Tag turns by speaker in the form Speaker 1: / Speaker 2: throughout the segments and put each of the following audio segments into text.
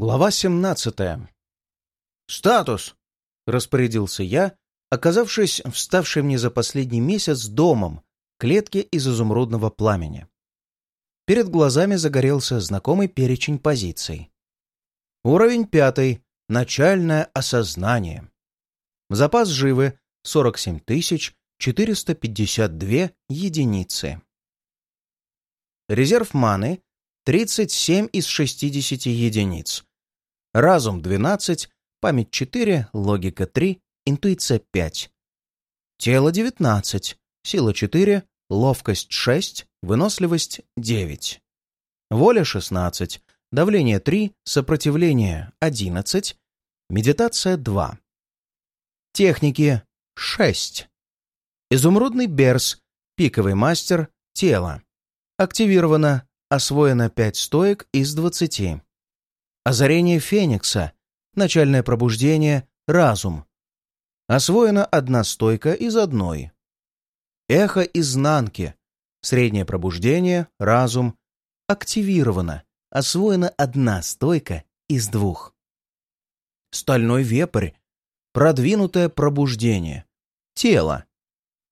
Speaker 1: Глава 17. «Статус!» — распорядился я, оказавшись вставший мне за последний месяц домом, клетке из изумрудного пламени. Перед глазами загорелся знакомый перечень позиций. Уровень пятый. Начальное осознание. Запас живы 47 452 единицы. Резерв маны 37 из 60 единиц. Разум 12, память 4, логика 3, интуиция 5. Тело 19, сила 4, ловкость 6, выносливость 9. Воля 16, давление 3, сопротивление 11, медитация 2. Техники 6. Изумрудный берс, пиковый мастер, тело. Активировано, освоено 5 стоек из 20. Озарение Феникса. Начальное пробуждение. Разум. Освоена одна стойка из одной. Эхо изнанки. Среднее пробуждение. Разум. Активировано. Освоена одна стойка из двух. Стальной вепрь. Продвинутое пробуждение. Тело.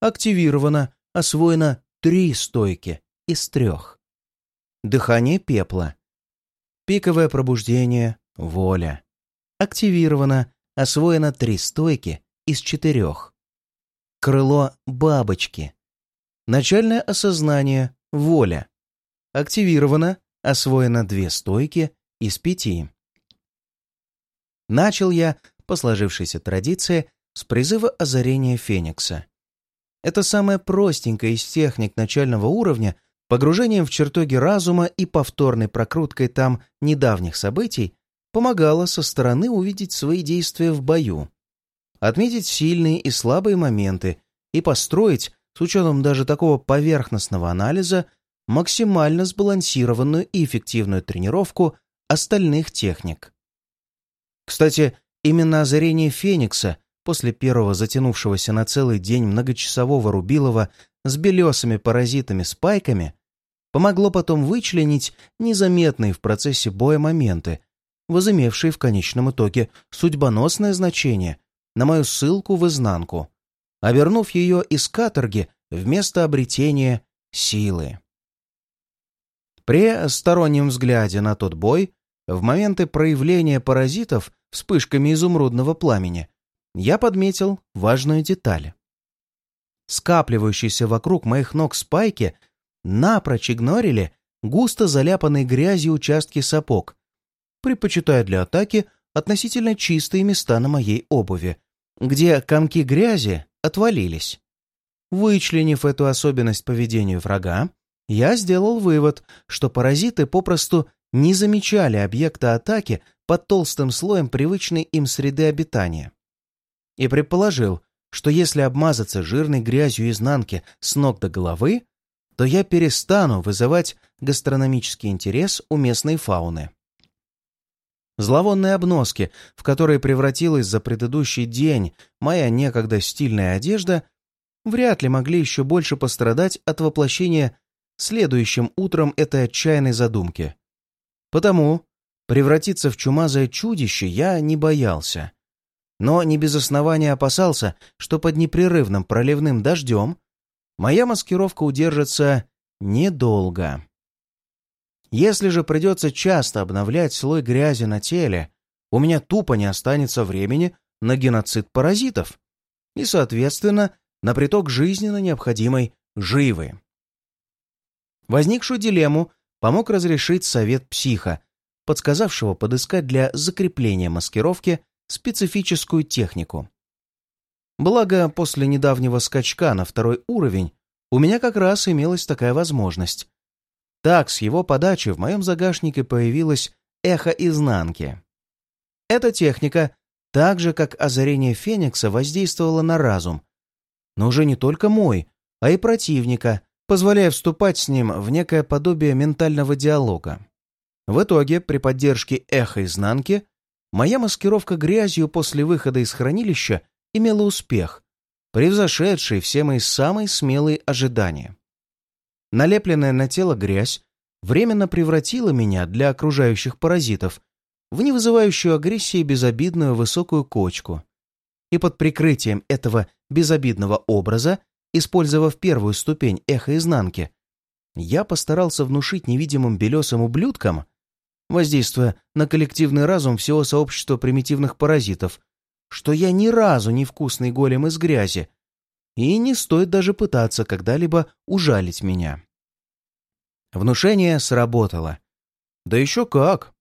Speaker 1: Активировано. Освоено три стойки из трех. Дыхание пепла. Пиковое пробуждение, воля. Активировано, освоено три стойки из четырех. Крыло бабочки. Начальное осознание, воля. Активировано, освоено две стойки из пяти. Начал я, по сложившейся традиции, с призыва озарения Феникса. Это самая простенькая из техник начального уровня, Погружением в чертоги разума и повторной прокруткой там недавних событий помогало со стороны увидеть свои действия в бою, отметить сильные и слабые моменты и построить, с учетом даже такого поверхностного анализа, максимально сбалансированную и эффективную тренировку остальных техник. Кстати, именно озарение Феникса после первого затянувшегося на целый день многочасового Рубилова с белесыми паразитами-спайками помогло потом вычленить незаметные в процессе боя моменты, возымевшие в конечном итоге судьбоносное значение на мою ссылку в изнанку, обернув ее из каторги вместо обретения силы. При стороннем взгляде на тот бой, в моменты проявления паразитов вспышками изумрудного пламени, я подметил важную деталь. Скапливающиеся вокруг моих ног спайки напрочь игнорили густо заляпанные грязью участки сапог, предпочитая для атаки относительно чистые места на моей обуви, где комки грязи отвалились. Вычленив эту особенность поведения врага, я сделал вывод, что паразиты попросту не замечали объекта атаки под толстым слоем привычной им среды обитания. И предположил, что если обмазаться жирной грязью изнанки с ног до головы, то я перестану вызывать гастрономический интерес у местной фауны. Зловонные обноски, в которые превратилась за предыдущий день моя некогда стильная одежда, вряд ли могли еще больше пострадать от воплощения следующим утром этой отчаянной задумки. Потому превратиться в чумазое чудище я не боялся. Но не без основания опасался, что под непрерывным проливным дождем моя маскировка удержится недолго. Если же придется часто обновлять слой грязи на теле, у меня тупо не останется времени на геноцид паразитов и, соответственно, на приток жизненно необходимой живы. Возникшую дилемму помог разрешить совет психа, подсказавшего подыскать для закрепления маскировки специфическую технику. Благо, после недавнего скачка на второй уровень у меня как раз имелась такая возможность. Так, с его подачи в моем загашнике появилось эхо изнанки. Эта техника, так же как озарение Феникса, воздействовала на разум, но уже не только мой, а и противника, позволяя вступать с ним в некое подобие ментального диалога. В итоге, при поддержке эха изнанки, моя маскировка грязью после выхода из хранилища имела успех, превзошедший все мои самые смелые ожидания. Налепленная на тело грязь временно превратила меня для окружающих паразитов в невызывающую агрессии безобидную высокую кочку. И под прикрытием этого безобидного образа, использовав первую ступень эхо изнанки, я постарался внушить невидимым белесым ублюдкам, воздействуя на коллективный разум всего сообщества примитивных паразитов, что я ни разу не вкусный голем из грязи, и не стоит даже пытаться когда-либо ужалить меня. Внушение сработало. Да еще как!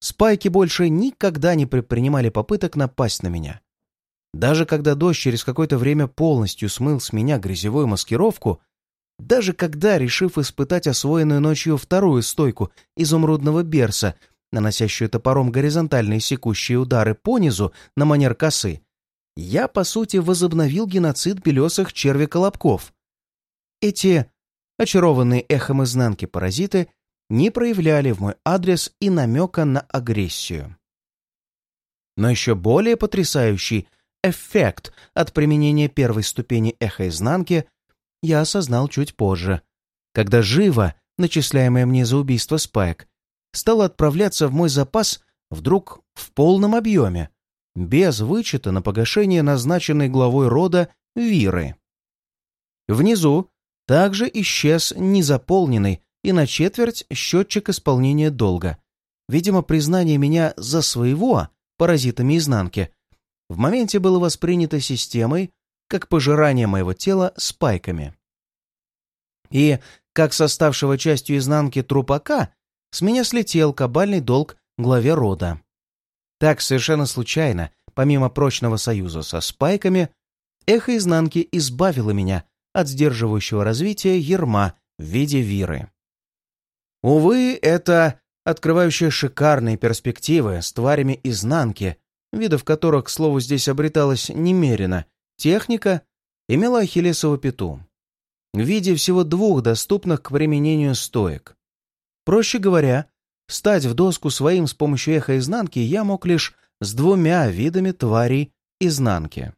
Speaker 1: Спайки больше никогда не предпринимали попыток напасть на меня. Даже когда дождь через какое-то время полностью смыл с меня грязевую маскировку, даже когда, решив испытать освоенную ночью вторую стойку изумрудного берса, наносящую топором горизонтальные секущие удары по низу на манер косы, я, по сути, возобновил геноцид белесых червяколобков. Эти очарованные эхом изнанки паразиты не проявляли в мой адрес и намека на агрессию. Но еще более потрясающий эффект от применения первой ступени эхоизнанки я осознал чуть позже, когда живо, начисляемая мне за убийство Спайк, стала отправляться в мой запас вдруг в полном объеме, без вычета на погашение назначенной главой рода Виры. Внизу также исчез незаполненный и на четверть счетчик исполнения долга. Видимо, признание меня за своего паразитами изнанки в моменте было воспринято системой как пожирание моего тела спайками. И, как составшего частью изнанки трупака, с меня слетел кабальный долг главе рода. Так, совершенно случайно, помимо прочного союза со спайками, эхо изнанки избавило меня от сдерживающего развития ерма в виде виры. Увы, это открывающая шикарные перспективы с тварями изнанки, видов которых, к слову, здесь обреталось немерено, техника имела ахиллесову пяту в виде всего двух доступных к применению стоек. Проще говоря, стать в доску своим с помощью эха изнанки я мог лишь с двумя видами тварей изнанки.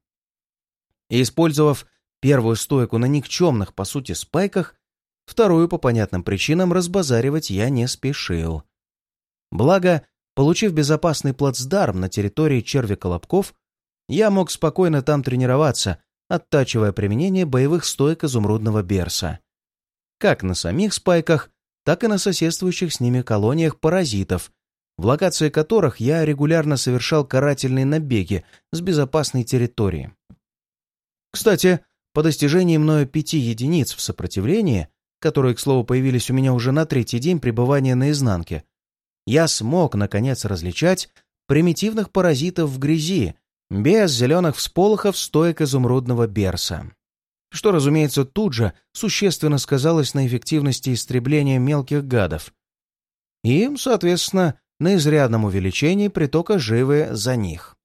Speaker 1: И использовав первую стойку на никчемных, по сути, спайках, вторую по понятным причинам разбазаривать я не спешил. Благо, получив безопасный плацдарм на территории черви-колобков, я мог спокойно там тренироваться, оттачивая применение боевых стоек изумрудного берса. Как на самих спайках, так и на соседствующих с ними колониях паразитов, в локации которых я регулярно совершал карательные набеги с безопасной территории. Кстати, по достижении мною пяти единиц в сопротивлении, которые, к слову, появились у меня уже на третий день пребывания на изнанке, я смог, наконец, различать примитивных паразитов в грязи, без зеленых всполохов стоек изумрудного берса. Что, разумеется, тут же существенно сказалось на эффективности истребления мелких гадов. И, соответственно, на изрядном увеличении притока живы за них.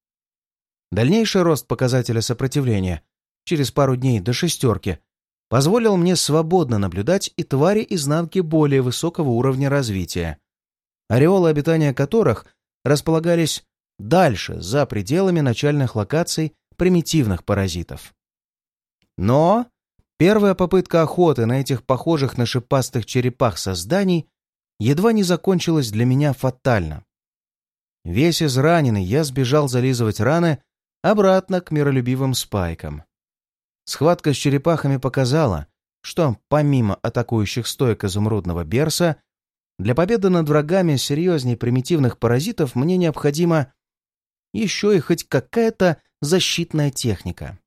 Speaker 1: Дальнейший рост показателя сопротивления через пару дней до шестерки позволил мне свободно наблюдать и твари изнанки более высокого уровня развития, ореолы обитания которых располагались дальше, за пределами начальных локаций примитивных паразитов. Но первая попытка охоты на этих похожих на шипастых черепах созданий едва не закончилась для меня фатально. Весь израненный я сбежал зализывать раны обратно к миролюбивым спайкам. Схватка с черепахами показала, что помимо атакующих стоек изумрудного берса, для победы над врагами серьезнее примитивных паразитов мне необходимо еще и хоть какая-то защитная техника.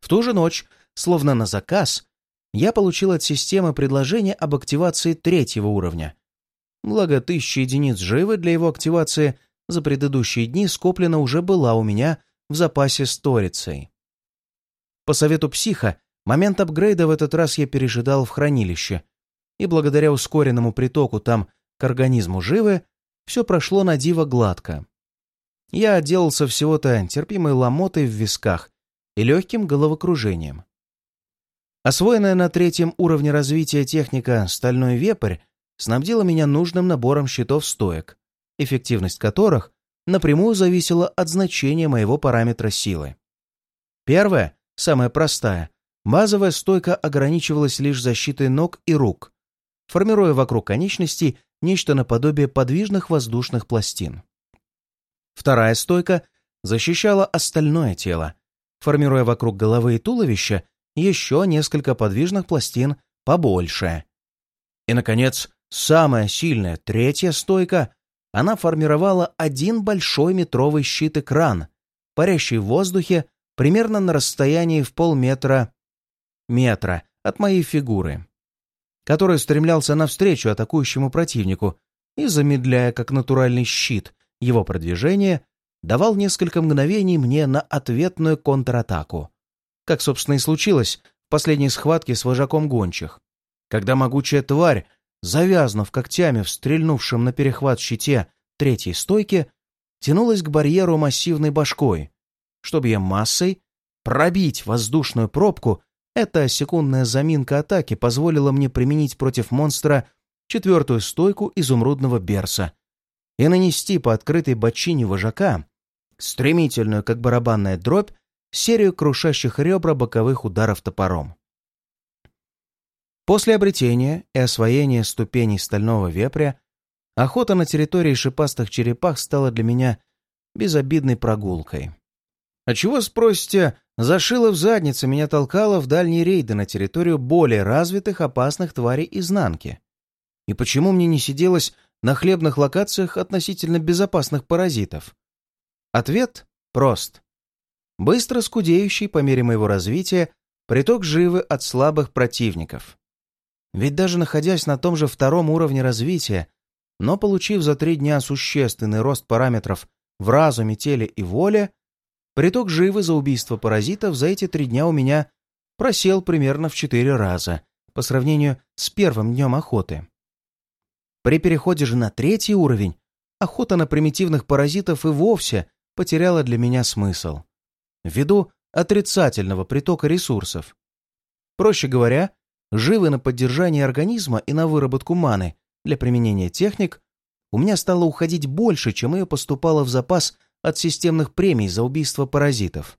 Speaker 1: В ту же ночь, словно на заказ, я получил от системы предложение об активации третьего уровня. Благо, тысяча единиц живы для его активации за предыдущие дни скоплена уже была у меня в запасе сторицей. По совету психа, момент апгрейда в этот раз я пережидал в хранилище, и благодаря ускоренному притоку там к организму живы, все прошло на диво гладко. Я отделался всего-то терпимой ломотой в висках и легким головокружением. Освоенная на третьем уровне развития техника «Стальной вепрь» снабдила меня нужным набором щитов стоек, эффективность которых напрямую зависела от значения моего параметра силы. Первая, самая простая, базовая стойка ограничивалась лишь защитой ног и рук, формируя вокруг конечностей нечто наподобие подвижных воздушных пластин. Вторая стойка защищала остальное тело, формируя вокруг головы и туловища еще несколько подвижных пластин побольше. И, наконец, самая сильная третья стойка, она формировала один большой метровый щит-экран, парящий в воздухе примерно на расстоянии в полметра метра от моей фигуры, который стремлялся навстречу атакующему противнику и, замедляя как натуральный щит его продвижение, давал несколько мгновений мне на ответную контратаку. Как, собственно, и случилось в последней схватке с вожаком гончих, когда могучая тварь, завязнув когтями в стрельнувшем на перехват щите третьей стойки, тянулась к барьеру массивной башкой, чтобы я массой пробить воздушную пробку эта секундная заминка атаки позволила мне применить против монстра четвертую стойку изумрудного берса и нанести по открытой бочине вожака стремительную, как барабанная дробь, серию крушащих ребра боковых ударов топором. После обретения и освоения ступеней стального вепря охота на территории шипастых черепах стала для меня безобидной прогулкой. А чего, спросите, зашила в заднице меня толкала в дальние рейды на территорию более развитых опасных тварей изнанки? И почему мне не сиделось на хлебных локациях относительно безопасных паразитов? Ответ прост. Быстро скудеющий по мере моего развития приток живы от слабых противников. Ведь даже находясь на том же втором уровне развития, но получив за три дня существенный рост параметров в разуме, теле и воле, Приток живы за убийство паразитов за эти три дня у меня просел примерно в четыре раза по сравнению с первым днем охоты. При переходе же на третий уровень охота на примитивных паразитов и вовсе потеряла для меня смысл. Ввиду отрицательного притока ресурсов. Проще говоря, живы на поддержание организма и на выработку маны для применения техник у меня стало уходить больше, чем ее поступало в запас от системных премий за убийство паразитов.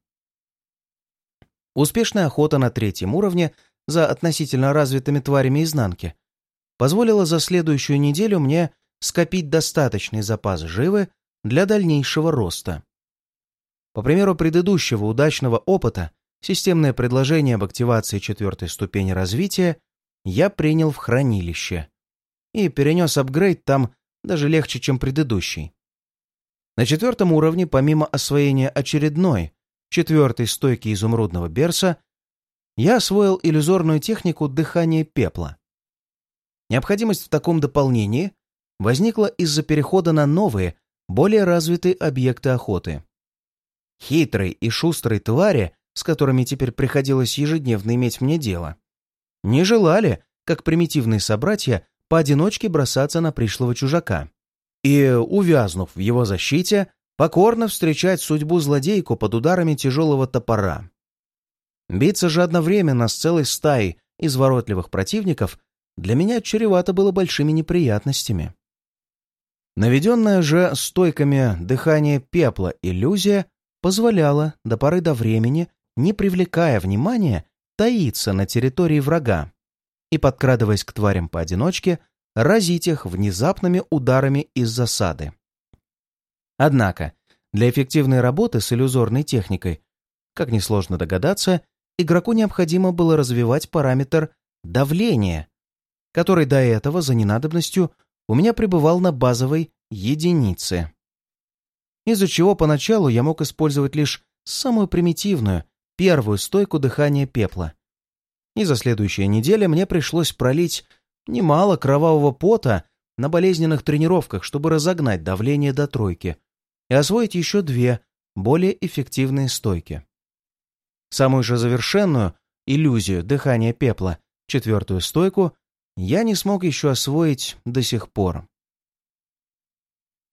Speaker 1: Успешная охота на третьем уровне за относительно развитыми тварями изнанки позволила за следующую неделю мне скопить достаточный запас живы для дальнейшего роста. По примеру предыдущего удачного опыта, системное предложение об активации четвертой ступени развития я принял в хранилище и перенес апгрейд там даже легче, чем предыдущий. На четвертом уровне, помимо освоения очередной, четвертой стойки изумрудного берса, я освоил иллюзорную технику дыхания пепла. Необходимость в таком дополнении возникла из-за перехода на новые, более развитые объекты охоты. Хитрые и шустрые твари, с которыми теперь приходилось ежедневно иметь мне дело, не желали, как примитивные собратья, поодиночке бросаться на пришлого чужака и, увязнув в его защите, покорно встречать судьбу злодейку под ударами тяжелого топора. Биться же одновременно с целой стаей изворотливых противников для меня чревато было большими неприятностями. Наведенная же стойками дыхание пепла иллюзия позволяла до поры до времени, не привлекая внимания, таиться на территории врага и, подкрадываясь к тварям поодиночке, разить их внезапными ударами из засады. Однако, для эффективной работы с иллюзорной техникой, как несложно догадаться, игроку необходимо было развивать параметр давления, который до этого за ненадобностью у меня пребывал на базовой единице. Из-за чего поначалу я мог использовать лишь самую примитивную, первую стойку дыхания пепла. И за следующие недели мне пришлось пролить немало кровавого пота на болезненных тренировках, чтобы разогнать давление до тройки и освоить еще две более эффективные стойки. Самую же завершенную иллюзию дыхания пепла, четвертую стойку, я не смог еще освоить до сих пор.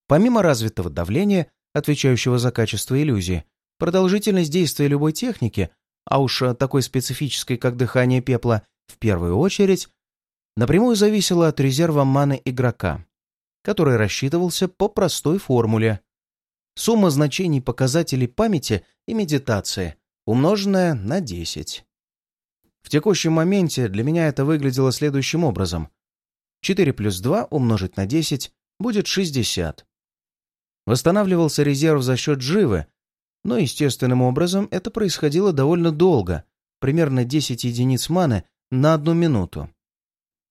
Speaker 1: Помимо развитого давления, отвечающего за качество иллюзии, продолжительность действия любой техники, а уж такой специфической, как дыхание пепла, в первую очередь, напрямую зависело от резерва маны игрока, который рассчитывался по простой формуле. Сумма значений показателей памяти и медитации, умноженная на 10. В текущем моменте для меня это выглядело следующим образом. 4 плюс 2 умножить на 10 будет 60. Восстанавливался резерв за счет живы, но естественным образом это происходило довольно долго, примерно 10 единиц маны на одну минуту.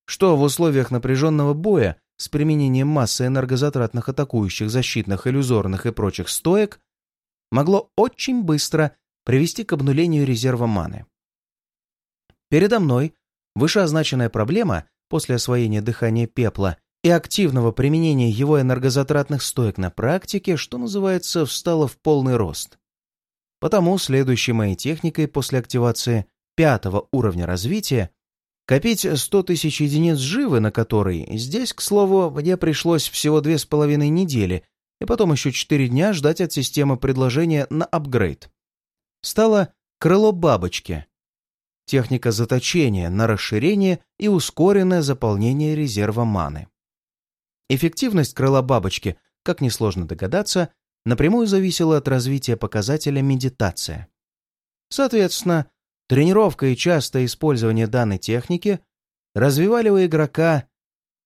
Speaker 1: Что в условиях напряженного боя с применением массы энергозатратных атакующих, защитных, иллюзорных и прочих стоек могло очень быстро привести к обнулению резерва маны. Передо мной вышеозначенная проблема после освоения дыхания пепла и активного применения его энергозатратных стоек на практике, что называется, встала в полный рост. Потому следующей моей техникой после активации пятого уровня развития копить 100 тысяч единиц живы, на которой здесь, к слову, мне пришлось всего две с половиной недели, и потом еще четыре дня ждать от системы предложения на апгрейд. Стало крыло бабочки. Техника заточения на расширение и ускоренное заполнение резерва маны. Эффективность крыла бабочки, как несложно догадаться, напрямую зависела от развития показателя медитация. Соответственно, тренировка и частое использование данной техники развивали у игрока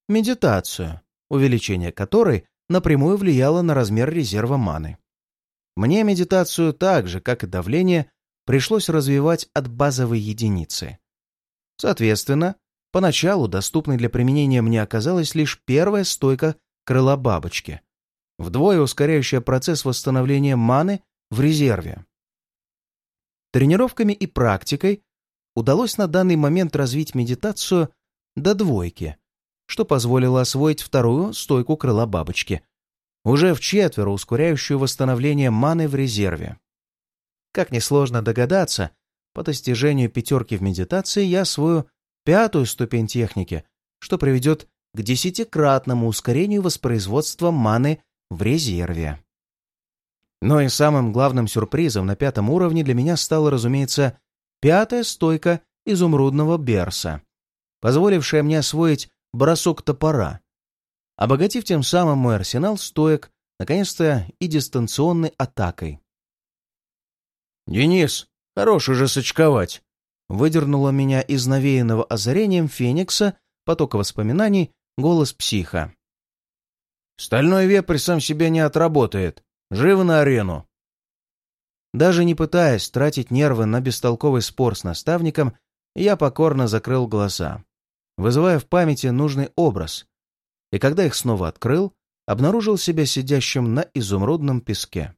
Speaker 1: медитацию, увеличение которой напрямую влияло на размер резерва маны. Мне медитацию так же, как и давление, пришлось развивать от базовой единицы. Соответственно, Поначалу доступной для применения мне оказалась лишь первая стойка крыла бабочки, вдвое ускоряющая процесс восстановления маны в резерве. Тренировками и практикой удалось на данный момент развить медитацию до двойки, что позволило освоить вторую стойку крыла бабочки, уже в четверо ускоряющую восстановление маны в резерве. Как несложно догадаться, по достижению пятерки в медитации я освою пятую ступень техники, что приведет к десятикратному ускорению воспроизводства маны в резерве. Но и самым главным сюрпризом на пятом уровне для меня стала, разумеется, пятая стойка изумрудного берса, позволившая мне освоить бросок топора, обогатив тем самым мой арсенал стоек, наконец-то и дистанционной атакой. «Денис, хорош уже сочковать!» Выдернула меня из навеянного озарением Феникса, потока воспоминаний, голос психа. «Стальной вепрь сам себя не отработает. Живо на арену!» Даже не пытаясь тратить нервы на бестолковый спор с наставником, я покорно закрыл глаза, вызывая в памяти нужный образ. И когда их снова открыл, обнаружил себя сидящим на изумрудном песке.